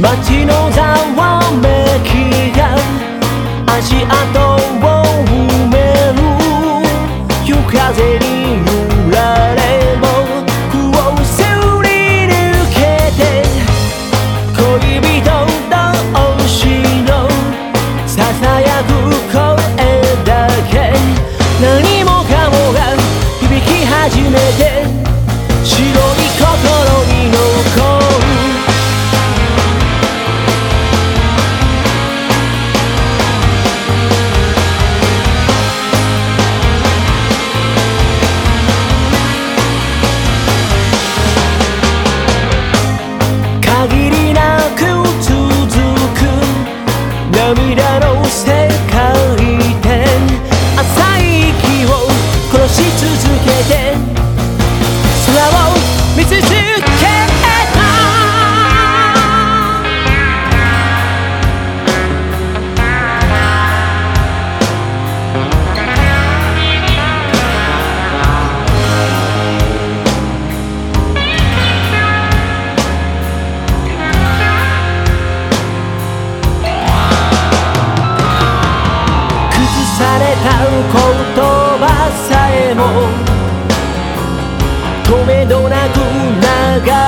街のざわめきが足跡を埋める夜風に揺られも空をすり抜けて恋人同士のささやく声だけ何れた言葉さえも止めどなく流れ